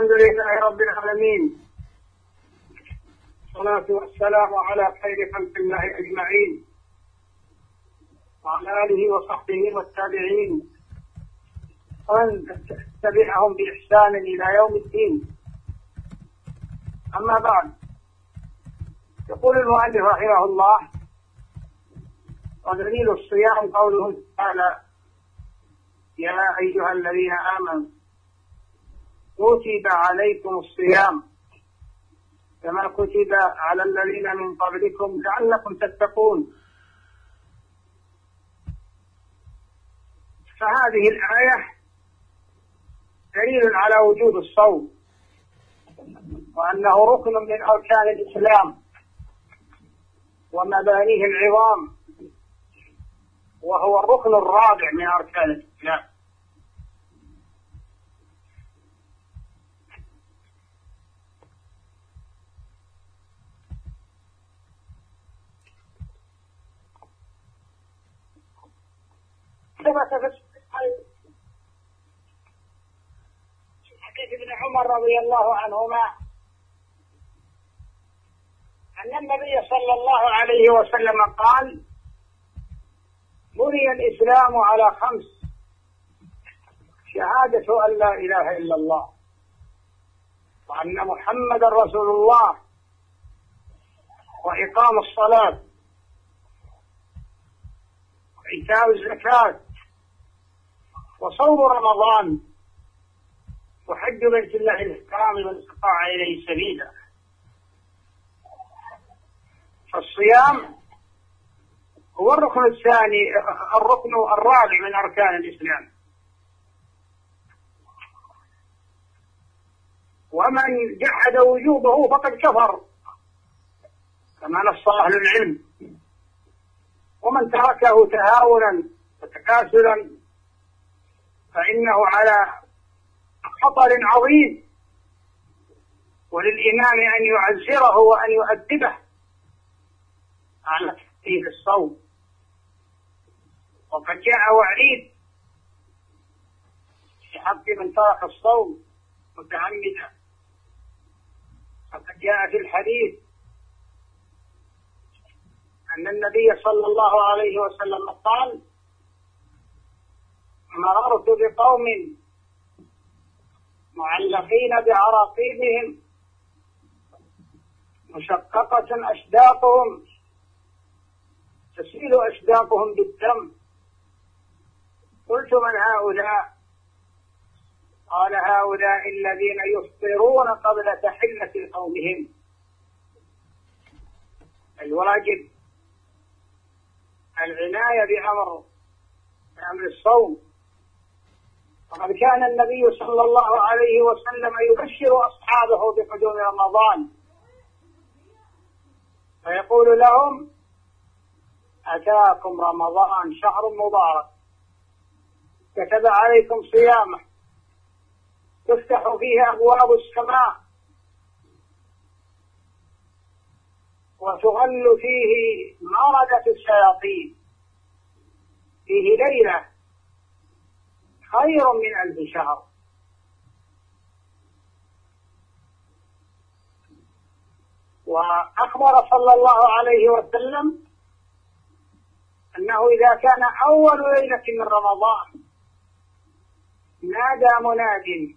الحمد لله رب العالمين. والصلاة والسلام على خير خلق الله أجمعين. وعلى آله وصحبه والتابعين. ومن تبعهم بإحسان إلى يوم الدين. أما بعد. يقول المؤلف رحمه الله ودليل الصيام قوله تعالى يا أيها الذين آمنوا كتب عليكم الصيام. كما كتب على الذين من قبلكم لعلكم تتقون. فهذه الآية دليل على وجود الصوم وأنه ركن من أركان الإسلام ومبانيه العظام وهو الركن الرابع من أركان الإسلام. في حديث ابن عمر رضي الله عنهما أن النبي صلى الله عليه وسلم قال بني الإسلام على خمس شهادة أن لا إله إلا الله وأن محمدا رسول الله وإقام الصلاة وإيتاء الزكاة وصوم رمضان وحج بيت الله الحرام من استطاع إليه سبيلا. فالصيام هو الركن الثاني الركن الرابع من أركان الإسلام. ومن جحد وجوبه فقد كفر كما نص أهل العلم. ومن تركه تهاونا وتكاسلا فإنه على خطر عظيم وللإمام أن يعزره وأن يؤدبه. على تحقيق الصوم. وقد جاء وعيد في حق من ترك الصوم متعمدا. وقد جاء في الحديث أن النبي صلى الله عليه وسلم قال مررت بقوم معلقين بعراقيبهم مشققة أشداقهم تسيل أشداقهم بالدم. قلت من هؤلاء؟ قال هؤلاء الذين يفطرون قبل تحلة قومهم. الواجب العناية بأمر بأمر الصوم. وقد كان النبي صلى الله عليه وسلم يبشر أصحابه بقدوم رمضان. فيقول لهم أتاكم رمضان شهر مبارك. كتب عليكم صيامه. تفتح فيه أبواب السماء. وتغل فيه مردة الشياطين. فيه ليلة خير من ألف شهر. وأخبر صلى الله عليه وسلم أنه إذا كان أول ليلة من رمضان نادى مناد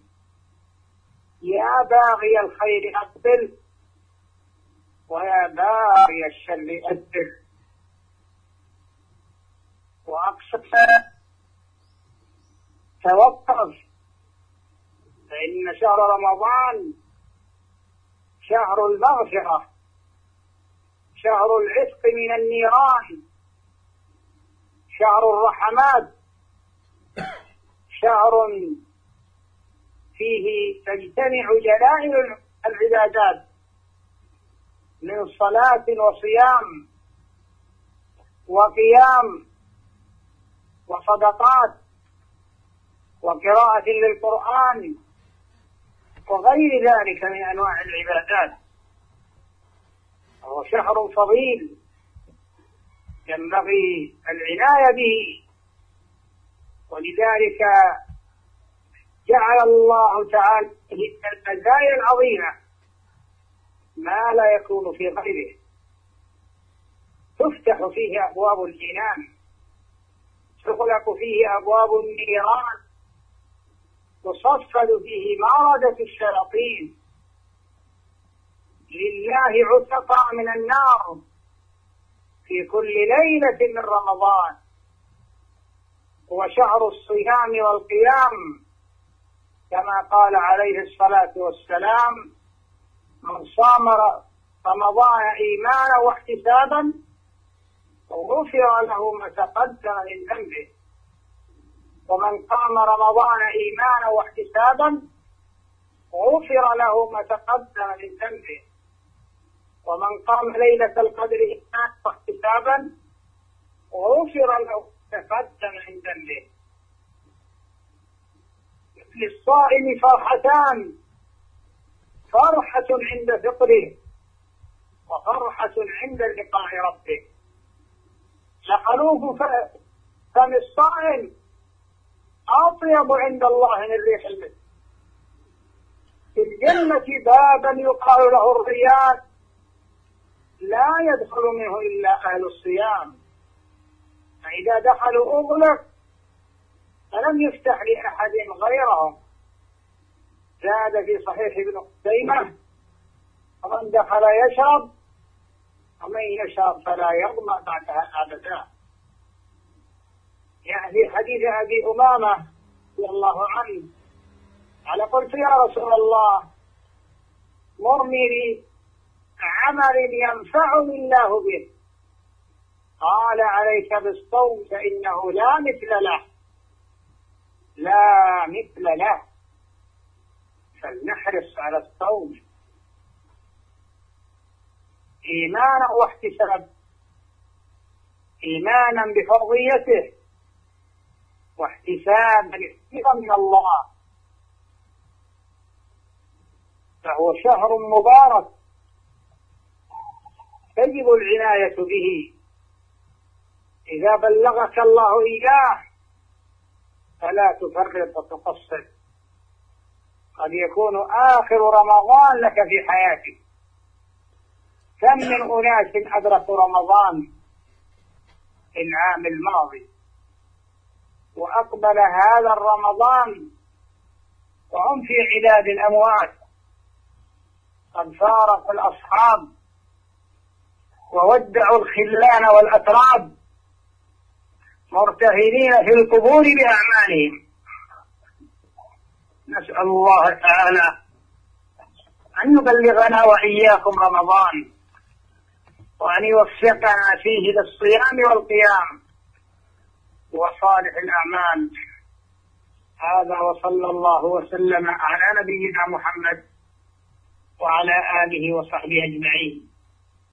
يا باغي الخير أقبل ويا باغي الشر أدبر وأقصد توقف. فإن شهر رمضان شهر المغفرة شهر العتق من النيران شهر الرحمات شهر فيه تجتمع جلائل العبادات من صلاة وصيام وقيام وصدقات وقراءة للقرآن وغير ذلك من أنواع العبادات. وهو شهر فضيل ينبغي العناية به. ولذلك جعل الله تعالى المزايا العظيمة ما لا يكون في غيره. تفتح فيه أبواب الجنان تغلق فيه أبواب النيران تصفد فيه ماردة الشياطين. لله عتقاء من النار. في كل ليلة من رمضان. هو شهر الصيام والقيام. كما قال عليه الصلاة والسلام من صام رمضان إيمانا واحتسابا غفر له ما تقدم من ذنبه. ومن قام رمضان إيمانا واحتسابا غفر له ما تقدم من ذنبه. ومن قام ليلة القدر إيمانا واحتسابا غفر له ما تقدم من ذنبه. للصائم فرحتان فرحة عند فطره وفرحة عند لقاء ربه. لخلوف فم الصائم أطيب عند الله من ريح المسك. في الجنة بابا يقال له الريان لا يدخل منه إلا أهل الصيام. فإذا دخلوا أغلق فلم يفتح لأحد غيرهم. زاد في صحيح ابن خزيمة ومن دخل يشرب ومن يشرب فلا يظمأ بعدها أبدا يعني حديث أبي أمامة رضي الله عنه. قال قلت يا رسول الله مرني بعمل ينفعني الله به. قال عليك بالصوم فإنه لا مثل له. لا مثل له. فلنحرص على الصوم. إيمانا واحتسابا. إيمانا بفرضيته واحتسابا احتسابا من الله. فهو شهر مبارك تجب العناية به. إذا بلغك الله إياه فلا تفرط وتقصر. قد يكون آخر رمضان لك في حياتك. كم من أناس أدركوا رمضان العام الماضي؟ وأقبل هذا الرمضان وهم في عداد الأموات. قد فارقوا الأصحاب وودعوا الخلان والأتراب مرتهنين في القبور بأعمالهم. نسأل الله تعالى أن يبلغنا وإياكم رمضان وأن يوفقنا فيه للصيام والقيام. وصالح الأعمال. هذا وصلى الله وسلم على نبينا محمد وعلى آله وصحبه أجمعين.